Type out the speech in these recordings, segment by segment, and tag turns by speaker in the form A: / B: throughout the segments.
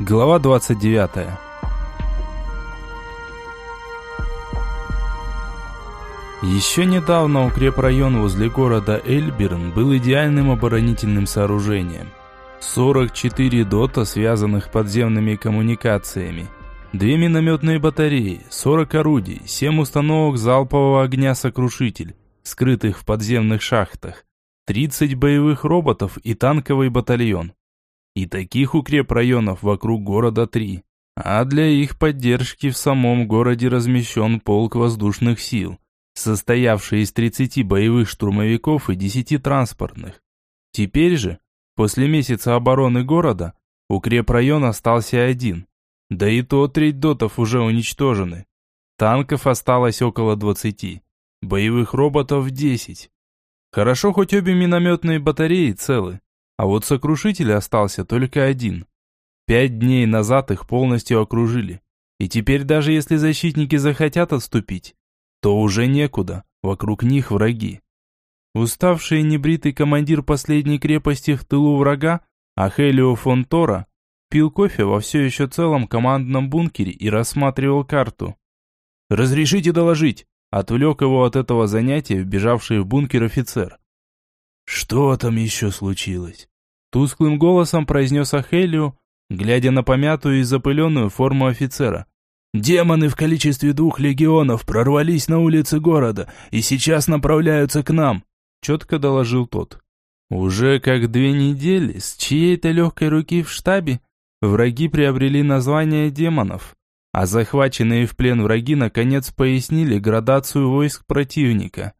A: Глава 29. Еще недавно укрепрайон возле города Эльберн был идеальным оборонительным сооружением. 44 дота, связанных подземными коммуникациями, две минометные батареи, 40 орудий, 7 установок залпового огня «Сокрушитель», скрытых в подземных шахтах, 30 боевых роботов и танковый батальон. И таких укрепрайонов вокруг города три. А для их поддержки в самом городе размещен полк воздушных сил, состоявший из 30 боевых штурмовиков и 10 транспортных. Теперь же, после месяца обороны города, укрепрайон остался один. Да и то треть дотов уже уничтожены. Танков осталось около 20, боевых роботов 10. Хорошо, хоть обе минометные батареи целы. А вот сокрушитель остался только один. Пять дней назад их полностью окружили. И теперь даже если защитники захотят отступить, то уже некуда, вокруг них враги. Уставший и небритый командир последней крепости в тылу врага, Ахелио фон Тора, пил кофе во все еще целом командном бункере и рассматривал карту. «Разрешите доложить?» Отвлек его от этого занятия вбежавший в бункер офицер.
B: «Что там еще случилось?»
A: Тусклым голосом произнес Ахелио, глядя на помятую и запыленную форму офицера.
B: «Демоны в количестве двух легионов прорвались на улицы города и сейчас направляются к нам», четко доложил тот.
A: Уже как две недели с чьей-то легкой руки в штабе враги приобрели название демонов, а захваченные в плен враги наконец пояснили градацию войск противника.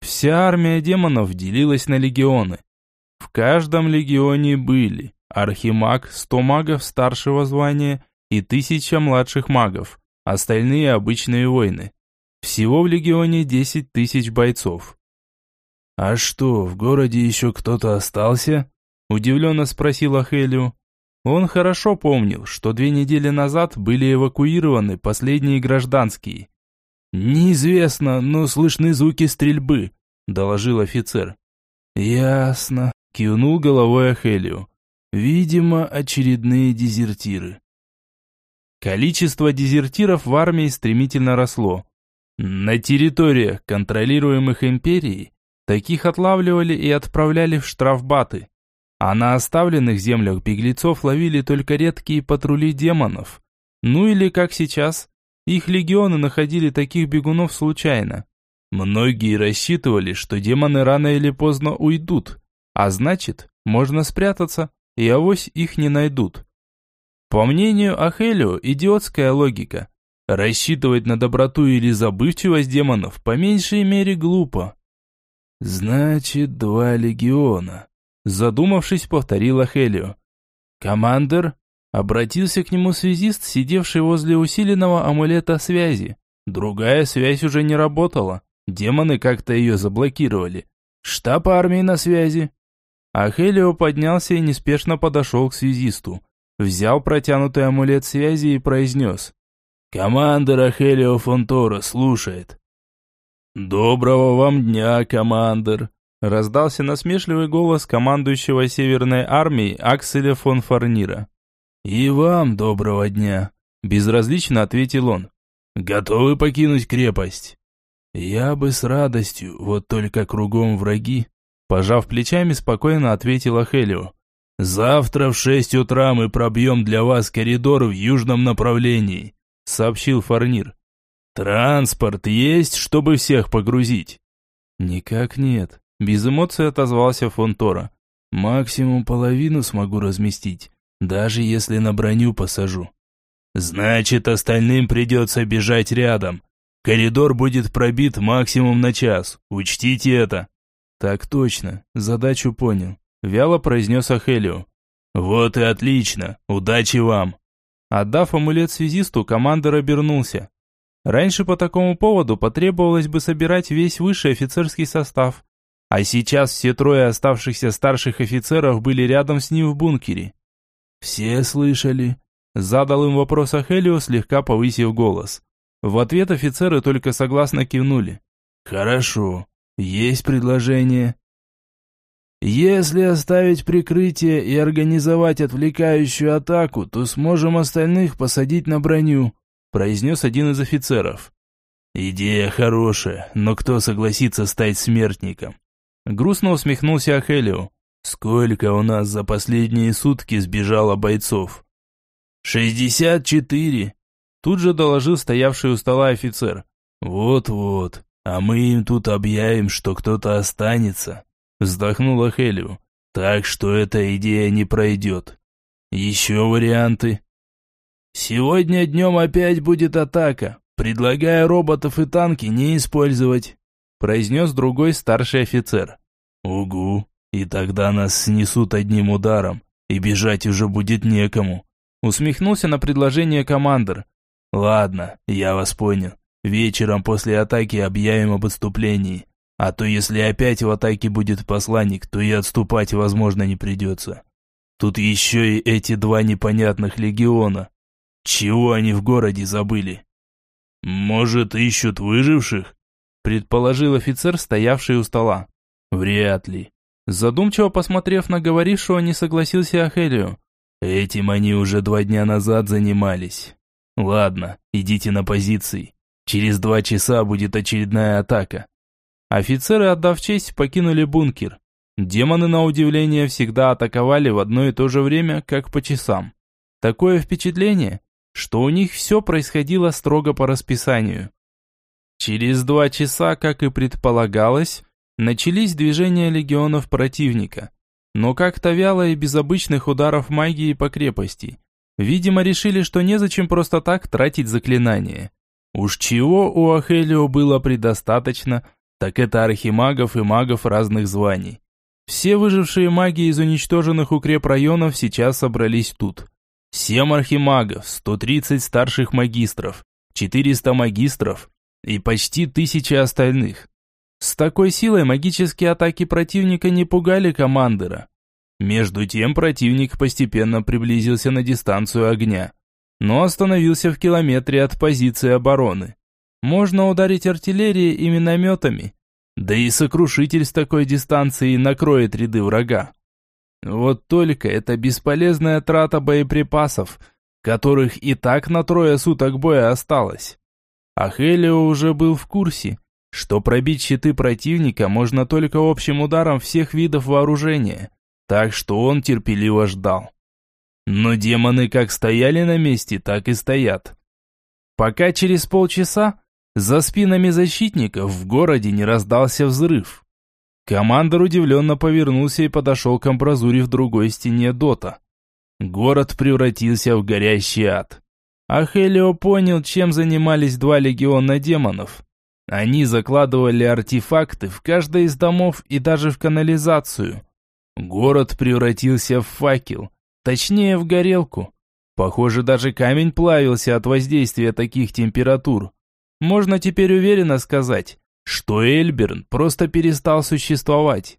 A: Вся армия демонов делилась на легионы, в каждом легионе были архимаг, сто магов старшего звания и тысяча младших магов, остальные обычные воины. Всего в легионе десять тысяч бойцов.
B: «А что, в городе еще кто-то остался?» – удивленно спросил Ахелио.
A: Он хорошо помнил, что две недели назад были эвакуированы последние гражданские.
B: «Неизвестно, но слышны звуки стрельбы», – доложил офицер.
A: «Ясно», Кивнул головой Ахелио. Видимо, очередные дезертиры. Количество дезертиров в армии стремительно росло. На территориях, контролируемых империей, таких отлавливали и отправляли в штрафбаты. А на оставленных землях беглецов ловили только редкие патрули демонов. Ну или, как сейчас, их легионы находили таких бегунов случайно. Многие рассчитывали, что демоны рано или поздно уйдут, а значит, можно спрятаться, и авось их не найдут. По мнению Ахелио, идиотская логика. Рассчитывать на доброту или забывчивость демонов по меньшей мере глупо.
B: «Значит, два легиона», – задумавшись, повторил Ахелио.
A: «Командер?» – обратился к нему связист, сидевший возле усиленного амулета связи. Другая связь уже не работала. Демоны как-то ее заблокировали. «Штаб армии на связи?» Ахелио поднялся и неспешно подошел к связисту. Взял протянутый амулет связи и произнес.
B: «Командор Ахелио Фонтора слушает».
A: «Доброго вам дня, командор!» Раздался насмешливый голос командующего Северной армией Акселя фон Фарнира.
B: «И вам доброго дня!» Безразлично ответил он. «Готовы покинуть крепость?» «Я бы с радостью, вот только кругом враги», Пожав плечами, спокойно ответила Хелио. «Завтра в шесть утра мы пробьем для вас коридор в южном направлении», сообщил Фарнир. «Транспорт есть, чтобы всех погрузить?»
A: «Никак нет», без эмоций отозвался Фонтора.
B: «Максимум половину смогу разместить, даже если на броню посажу».
A: «Значит, остальным придется бежать рядом. Коридор будет пробит максимум на час, учтите это».
B: «Так точно, задачу понял», – вяло произнес Ахелио.
A: «Вот и отлично, удачи вам!» Отдав амулет связисту, командор обернулся. Раньше по такому поводу потребовалось бы собирать весь высший офицерский состав. А сейчас все трое оставшихся старших офицеров были рядом с ним в бункере.
B: «Все слышали?»
A: Задал им вопрос Ахелио, слегка повысив голос. В ответ офицеры только согласно кивнули.
B: «Хорошо. Есть предложение?» Если оставить прикрытие и организовать отвлекающую атаку, то сможем остальных посадить на броню», произнес один из офицеров. «Идея хорошая, но кто согласится стать смертником?» Грустно усмехнулся Ахелио. «Сколько у нас за последние сутки сбежало бойцов?» «Шестьдесят четыре!» Тут же доложил стоявший у стола офицер. «Вот-вот, а мы им тут объявим, что кто-то останется», вздохнула Хелио. «Так что эта идея не пройдет. Еще варианты?» «Сегодня днем опять будет атака. Предлагаю роботов и танки не использовать», произнес другой старший офицер. «Угу, и тогда нас снесут одним ударом, и бежать уже будет некому», усмехнулся на предложение командир. «Ладно, я вас понял. Вечером после атаки объявим об отступлении. А то если опять в атаке будет посланник, то и отступать, возможно, не придется. Тут еще и эти два непонятных легиона. Чего они в городе забыли? Может, ищут выживших? Предположил офицер, стоявший у стола. Вряд ли. Задумчиво посмотрев на говорившего, не согласился Ахелио. Этим они уже два дня назад занимались. Ладно, идите на позиции. Через два часа будет очередная атака. Офицеры, отдав честь, покинули бункер. Демоны, на удивление, всегда атаковали в одно и то же время, как по часам. Такое впечатление, что у них все происходило строго по расписанию. Через два часа, как и предполагалось, начались движения легионов противника, но как-то вяло и без обычных ударов магии по крепости. Видимо, решили, что незачем просто так тратить заклинания. Уж чего у Ахелио было предостаточно – так это архимагов и магов разных званий. Все выжившие маги из уничтоженных укрепрайонов сейчас собрались тут. Семь архимагов, 130 старших магистров, 400 магистров и почти тысяча остальных. С такой силой магические атаки противника не пугали командира. Между тем противник постепенно приблизился на дистанцию огня, но остановился в километре от позиции обороны. Можно ударить артиллерией и минометами. Да и сокрушитель с такой дистанции накроет ряды врага. Вот только это бесполезная трата боеприпасов, которых и так на трое суток боя осталось. А Хелио уже был в курсе, что пробить щиты противника можно только общим ударом всех видов вооружения, так что он терпеливо ждал. Но демоны как стояли на месте, так и стоят. Пока через полчаса за спинами защитников в городе не раздался взрыв. Командор удивленно повернулся и подошел к амбразуре в другой стене дота. Город превратился в горящий ад. А Хелио понял, чем занимались два легиона демонов. Они закладывали артефакты в каждый из домов и даже в канализацию. Город превратился в факел, точнее в горелку. Похоже, даже камень плавился от воздействия таких температур. Можно теперь уверенно сказать, что Эльберн просто перестал существовать.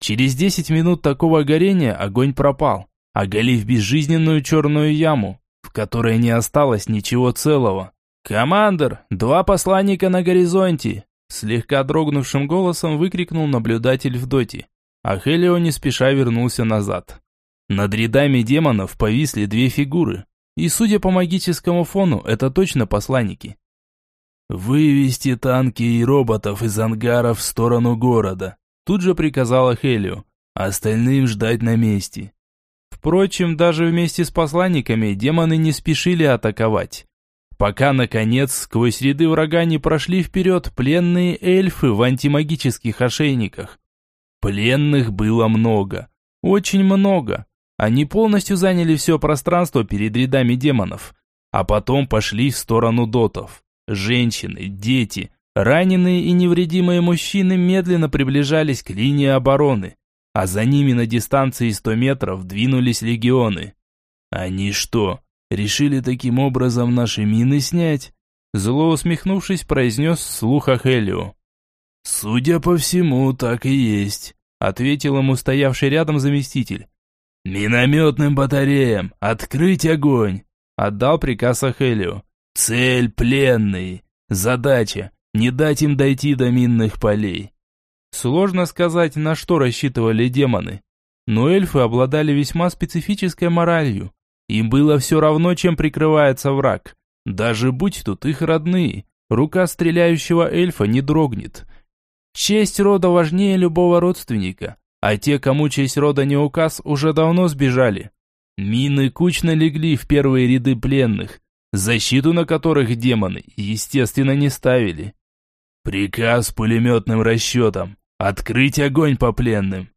B: Через 10 минут такого горения огонь пропал, оголив безжизненную черную яму, в которой не осталось ничего целого. «Командор, два посланника на горизонте!» Слегка дрогнувшим голосом выкрикнул наблюдатель в доте. А Хелио не спеша вернулся назад. Над рядами демонов повисли две фигуры. И судя по магическому фону, это точно посланники. «Вывести танки и роботов из ангаров в сторону города», тут же приказала Хелио. «Остальным ждать на месте». Впрочем, даже вместе с посланниками демоны не спешили атаковать. Пока, наконец, сквозь ряды врага не прошли вперед пленные эльфы в антимагических ошейниках. Пленных было много. Очень много. Они полностью заняли все пространство перед рядами демонов. А потом пошли в сторону дотов. Женщины, дети, раненые и невредимые мужчины медленно приближались к линии обороны, а за ними на дистанции 100 метров двинулись легионы. Они что, решили таким образом наши мины снять? Зло усмехнувшись, произнес вслух Ахелио. «Судя по всему, так и есть», — ответил ему стоявший рядом заместитель. «Минометным батареям! Открыть огонь!» — отдал приказ Ахелио. Цель пленный. Задача – не дать им дойти до минных полей.
A: Сложно сказать, на что рассчитывали демоны. Но эльфы обладали весьма специфической моралью. Им было все равно, чем прикрывается враг. Даже будь тут их родные, рука стреляющего эльфа не дрогнет. Честь рода важнее любого родственника, а те, кому честь рода не указ, уже давно сбежали. Мины кучно легли в первые ряды пленных, защиту на которых демоны, естественно, не ставили. Приказ пулеметным расчетам. Открыть огонь по пленным.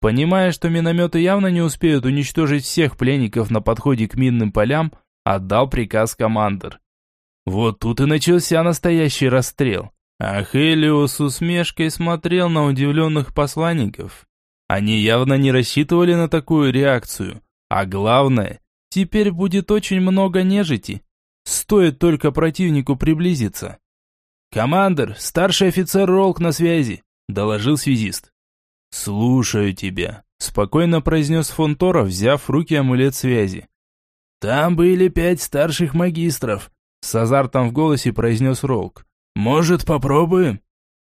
A: Понимая, что минометы явно не успеют уничтожить всех пленников на подходе к минным полям, отдал приказ командир. Вот тут и начался настоящий расстрел. А Хелиос с усмешкой смотрел на удивленных посланников. Они явно не рассчитывали на такую реакцию. А главное, теперь будет очень много нежити. Стоит только противнику приблизиться. «Командир, старший офицер Ролк на связи», – доложил связист. «Слушаю тебя», – спокойно произнес Фонтора, взяв в руки амулет связи. «Там были пять старших магистров», – с азартом в голосе произнес Ролк. «Может, попробуем?»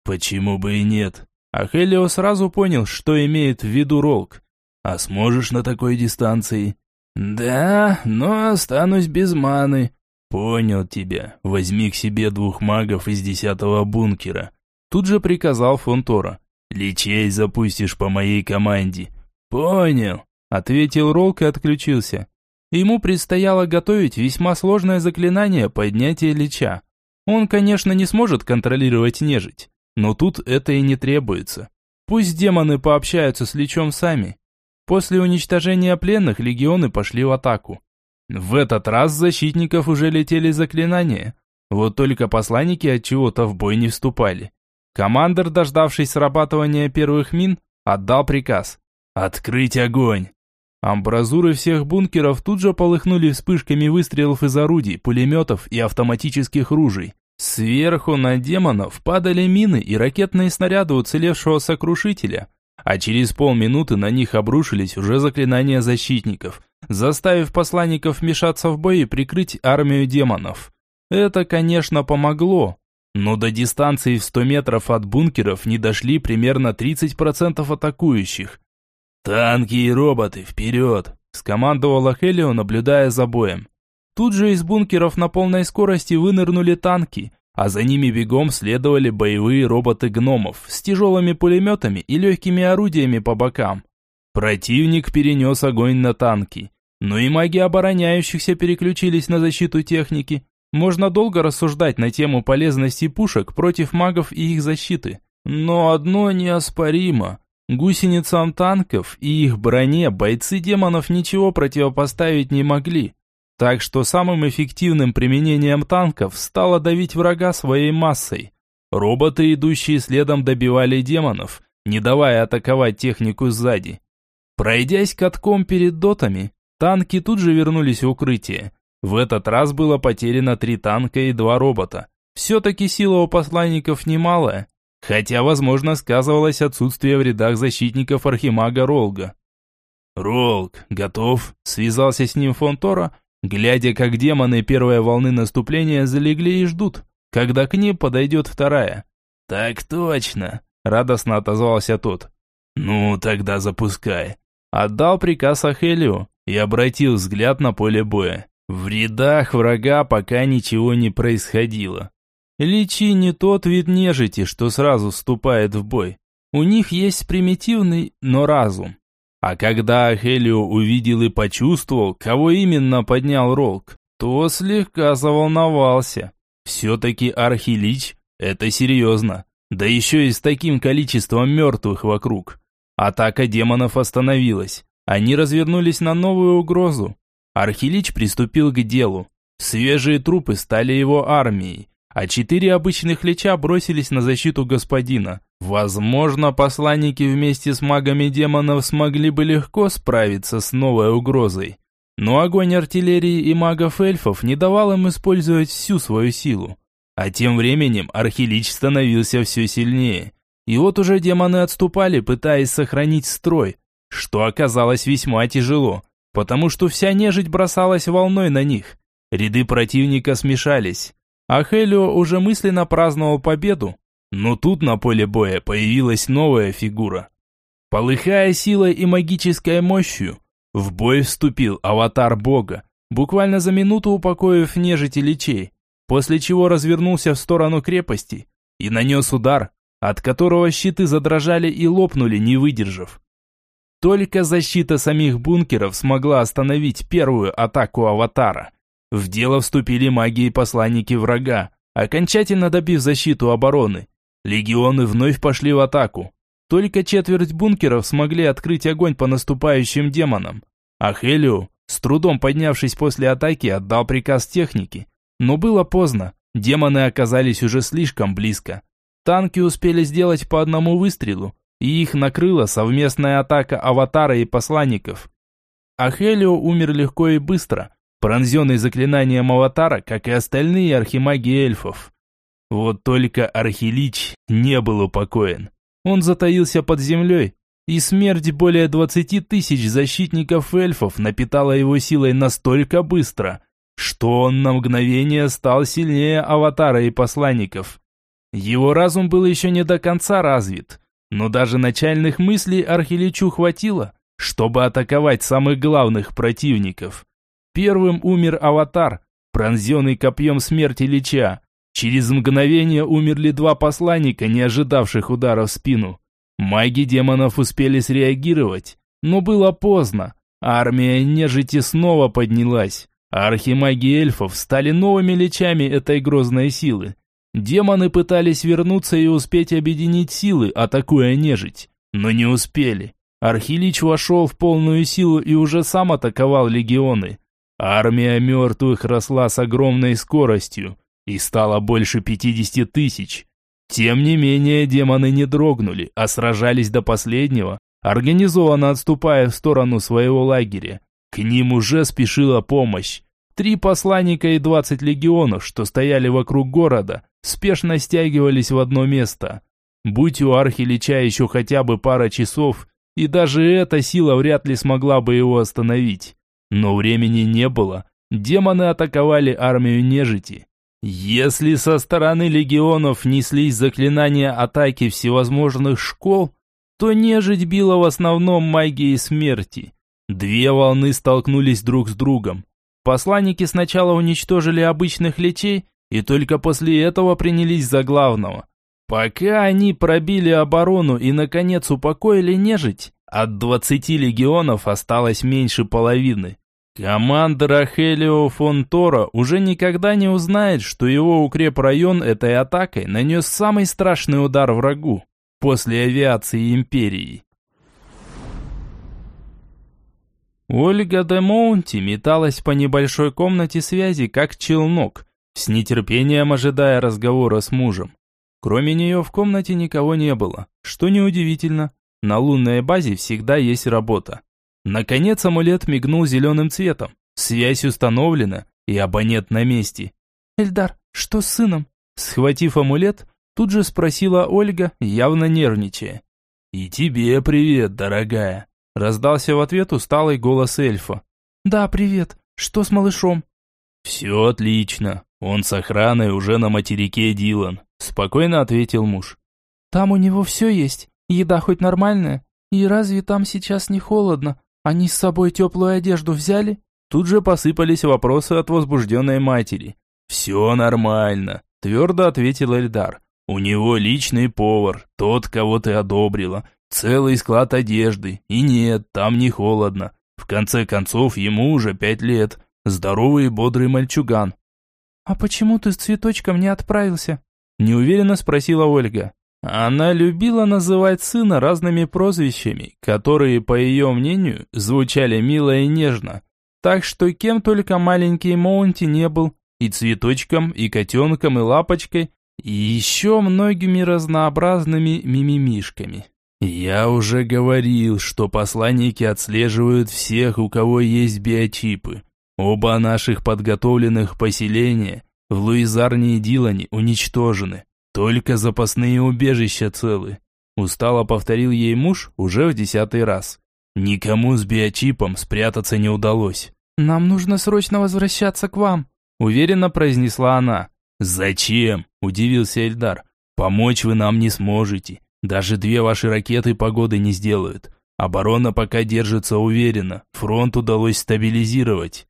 A: «Почему бы и нет?» А Хелио сразу понял, что имеет в виду Ролк. «А сможешь на такой дистанции?» «Да, но останусь без маны», «Понял тебя. Возьми к себе двух магов из десятого бункера». Тут же приказал Фонтора. «Лечей запустишь по моей команде». «Понял», — ответил Ролк и отключился. Ему предстояло готовить весьма сложное заклинание поднятия леча. Он, конечно, не сможет контролировать нежить, но тут это и не требуется. Пусть демоны пообщаются с лечом сами. После уничтожения пленных легионы пошли в атаку. В этот раз защитников уже летели заклинания. Вот только посланники от чего-то в бой не вступали. Командор, дождавшись срабатывания первых мин, отдал приказ «Открыть огонь!». Амбразуры всех бункеров тут же полыхнули вспышками выстрелов из орудий, пулеметов и автоматических ружей. Сверху на демонов падали мины и ракетные снаряды уцелевшего сокрушителя, а через полминуты на них обрушились уже заклинания защитников, заставив посланников вмешаться в бой и прикрыть армию демонов. Это, конечно, помогло, но до дистанции в 100 метров от бункеров не дошли примерно 30% атакующих. «Танки и роботы, вперед!» – скомандовала Хелио, наблюдая за боем. Тут же из бункеров на полной скорости вынырнули танки, а за ними бегом следовали боевые роботы гномов с тяжелыми пулеметами и легкими орудиями по бокам. Противник перенес огонь на танки. Но и маги обороняющихся переключились на защиту техники. Можно долго рассуждать на тему полезности пушек против магов и их защиты. Но одно неоспоримо. Гусеницам танков и их броне бойцы демонов ничего противопоставить не могли. Так что самым эффективным применением танков стало давить врага своей массой. Роботы, идущие следом, добивали демонов, не давая атаковать технику сзади. Пройдясь катком перед дотами, танки тут же вернулись в укрытие. В этот раз было потеряно три танка и два робота. Все-таки сила у посланников немалая, хотя, возможно, сказывалось отсутствие в рядах защитников Архимага Ролга. «Ролг, готов?» – связался с ним Фонтора, глядя, как демоны первой волны наступления залегли и ждут, когда к ним подойдет вторая. «Так точно!» – радостно отозвался тот. «Ну, тогда запускай. Отдал приказ Ахелио и обратил взгляд на поле боя. В рядах врага пока ничего не происходило. Личи не тот вид нежити, что сразу вступает в бой. У них есть примитивный, но разум. А когда Ахелио увидел и почувствовал, кого именно поднял Ролк, то слегка заволновался. Все-таки Архилич – это серьезно. Да еще и с таким количеством мертвых вокруг. Атака демонов остановилась. Они развернулись на новую угрозу. Архилич приступил к делу. Свежие трупы стали его армией, а четыре обычных лича бросились на защиту господина. Возможно, посланники вместе с магами демонов смогли бы легко справиться с новой угрозой. Но огонь артиллерии и магов-эльфов не давал им использовать всю свою силу. А тем временем Архилич становился все сильнее. И вот уже демоны отступали, пытаясь сохранить строй, что оказалось весьма тяжело, потому что вся нежить бросалась волной на них. Ряды противника смешались, а Хелио уже мысленно праздновал победу, Но тут на поле боя появилась новая фигура. Полыхая силой и магической мощью, в бой вступил аватар бога, буквально за минуту упокоив нежити личей, после чего развернулся в сторону крепости и нанес удар, от которого щиты задрожали и лопнули, не выдержав. Только защита самих бункеров смогла остановить первую атаку аватара. В дело вступили маги и посланники врага, окончательно добив защиту обороны. Легионы вновь пошли в атаку. Только четверть бункеров смогли открыть огонь по наступающим демонам. А Хелио, с трудом поднявшись после атаки, отдал приказ технике. Но было поздно, демоны оказались уже слишком близко. Танки успели сделать по одному выстрелу, и их накрыла совместная атака аватара и посланников. А умер легко и быстро, пронзенный заклинанием аватара, как и остальные архимаги эльфов. Вот только Архилич не был упокоен. Он затаился под землей, и смерть более 20 тысяч защитников эльфов напитала его силой настолько быстро, что он на мгновение стал сильнее аватара и посланников. Его разум был еще не до конца развит, но даже начальных мыслей Архиличу хватило, чтобы атаковать самых главных противников. Первым умер аватар, пронзенный копьем смерти Лича. Через мгновение умерли два посланника, не ожидавших удара в спину. Маги демонов успели среагировать, но было поздно. Армия нежити снова поднялась, архимаги эльфов стали новыми личами этой грозной силы. Демоны пытались вернуться и успеть объединить силы, атакуя нежить, но не успели. Архилич вошел в полную силу и уже сам атаковал легионы. Армия мертвых росла с огромной скоростью и стало больше 50 тысяч. Тем не менее, демоны не дрогнули, а сражались до последнего, организованно отступая в сторону своего лагеря. К ним уже спешила помощь. Три посланника и двадцать легионов, что стояли вокруг города, спешно стягивались в одно место. Будь у Архилича еще хотя бы пара часов, и даже эта сила вряд ли смогла бы его остановить. Но времени не было. Демоны атаковали армию нежити. Если со стороны легионов неслись заклинания атаки всевозможных школ, то нежить била в основном магией смерти. Две волны столкнулись друг с другом. Посланники сначала уничтожили обычных лечей, и только после этого принялись за главного. Пока они пробили оборону и, наконец, упокоили нежить, от двадцати легионов осталось меньше половины. Командир Ахелио фон Тора уже никогда не узнает, что его укрепрайон этой атакой нанес самый страшный удар врагу после авиации Империи. Ольга де Моунти металась по небольшой комнате связи, как челнок, с нетерпением ожидая разговора с мужем. Кроме нее в комнате никого не было, что неудивительно. На лунной базе всегда есть работа. Наконец амулет мигнул зеленым цветом. Связь установлена, и абонент на месте. «Эльдар, что с сыном?» Схватив амулет, тут же спросила Ольга, явно нервничая. «И тебе привет, дорогая!» Раздался в ответ усталый голос эльфа. «Да, привет. Что с малышом?» «Все отлично. Он с охраной уже на материке Дилан», спокойно ответил муж. «Там у него все есть? Еда хоть нормальная? И разве там сейчас не холодно? Они с собой теплую одежду взяли?» Тут же посыпались вопросы от возбужденной матери. «Все нормально», – твердо ответил Эльдар. «У него личный повар, тот, кого ты одобрила, целый склад одежды, и нет, там не холодно. В конце концов, ему уже пять лет, здоровый и бодрый мальчуган». «А почему ты с цветочком не отправился?» – неуверенно спросила Ольга. Она любила называть сына разными прозвищами, которые, по ее мнению, звучали мило и нежно. Так что кем только маленький Моунти не был, и цветочком, и котенком, и лапочкой, и еще многими разнообразными мимимишками. Я уже говорил, что посланники отслеживают всех, у кого есть биочипы. Оба наших подготовленных поселения в Луизарне и Дилане уничтожены. Только запасные убежища целы. Устало повторил ей муж уже в десятый раз. Никому с биочипом спрятаться не удалось. «Нам нужно срочно возвращаться к вам», уверенно произнесла она. «Зачем?» – удивился Эльдар. Помочь вы нам не сможете. Даже две ваши ракеты погоды не сделают. Оборона пока держится уверенно. Фронт удалось стабилизировать.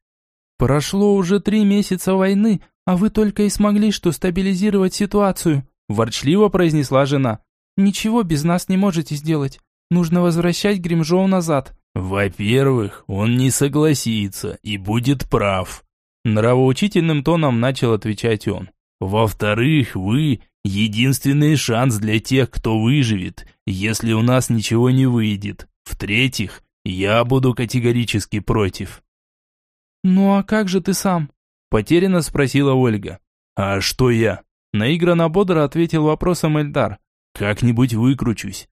B: Прошло уже три месяца войны, а вы только и смогли что стабилизировать ситуацию, ворчливо произнесла жена. Ничего без нас не можете сделать. Нужно возвращать Гримжоу назад.
A: Во-первых, он не согласится и будет прав. Нравоучительным тоном начал отвечать он. Во-вторых, вы – единственный шанс для тех, кто выживет, если у нас ничего не выйдет. В-третьих, я буду категорически против.
B: «Ну а как же ты сам?» – потерянно спросила Ольга.
A: «А что я?» – наигранно бодро ответил вопросом Эльдар. «Как-нибудь выкручусь».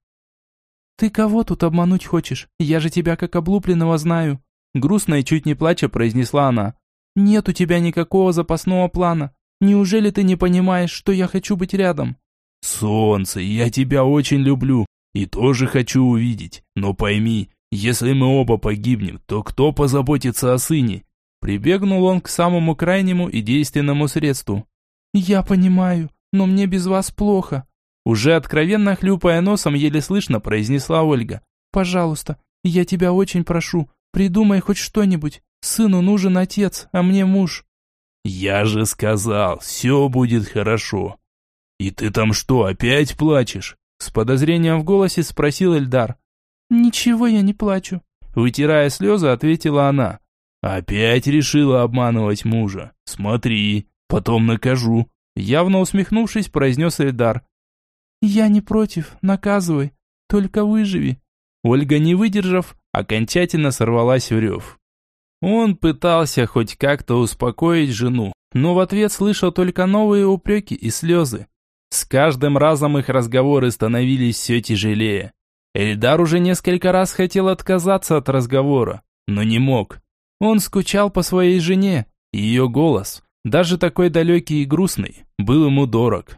B: «Ты кого тут обмануть хочешь? Я же тебя как облупленного знаю», – грустно и чуть не плача произнесла она. «Нет у тебя никакого запасного плана. Неужели ты не понимаешь, что я хочу быть рядом?»
A: «Солнце, я тебя очень люблю и тоже хочу увидеть. Но пойми, если мы оба погибнем, то кто позаботится о сыне?» Прибегнул он к самому крайнему и действенному средству.
B: «Я понимаю, но мне без вас плохо», уже откровенно хлюпая носом, еле слышно произнесла Ольга. «Пожалуйста, я тебя очень прошу, придумай хоть что-нибудь. Сыну нужен отец, а мне муж».
A: «Я же сказал, все будет хорошо». «И ты там что, опять плачешь?» С подозрением в голосе спросил Эльдар.
B: «Ничего я не плачу»,
A: вытирая слезы, ответила она. «Опять решила обманывать мужа. Смотри, потом накажу». Явно усмехнувшись, произнес Эльдар.
B: «Я не против, наказывай, только выживи».
A: Ольга, не выдержав, окончательно сорвалась в рев. Он пытался хоть как-то успокоить жену, но в ответ слышал только новые упреки и слезы. С каждым разом их разговоры становились все тяжелее. Эльдар уже несколько раз хотел отказаться от разговора, но не мог. Он скучал по своей жене, ее голос, даже такой далекий и грустный, был ему дорог.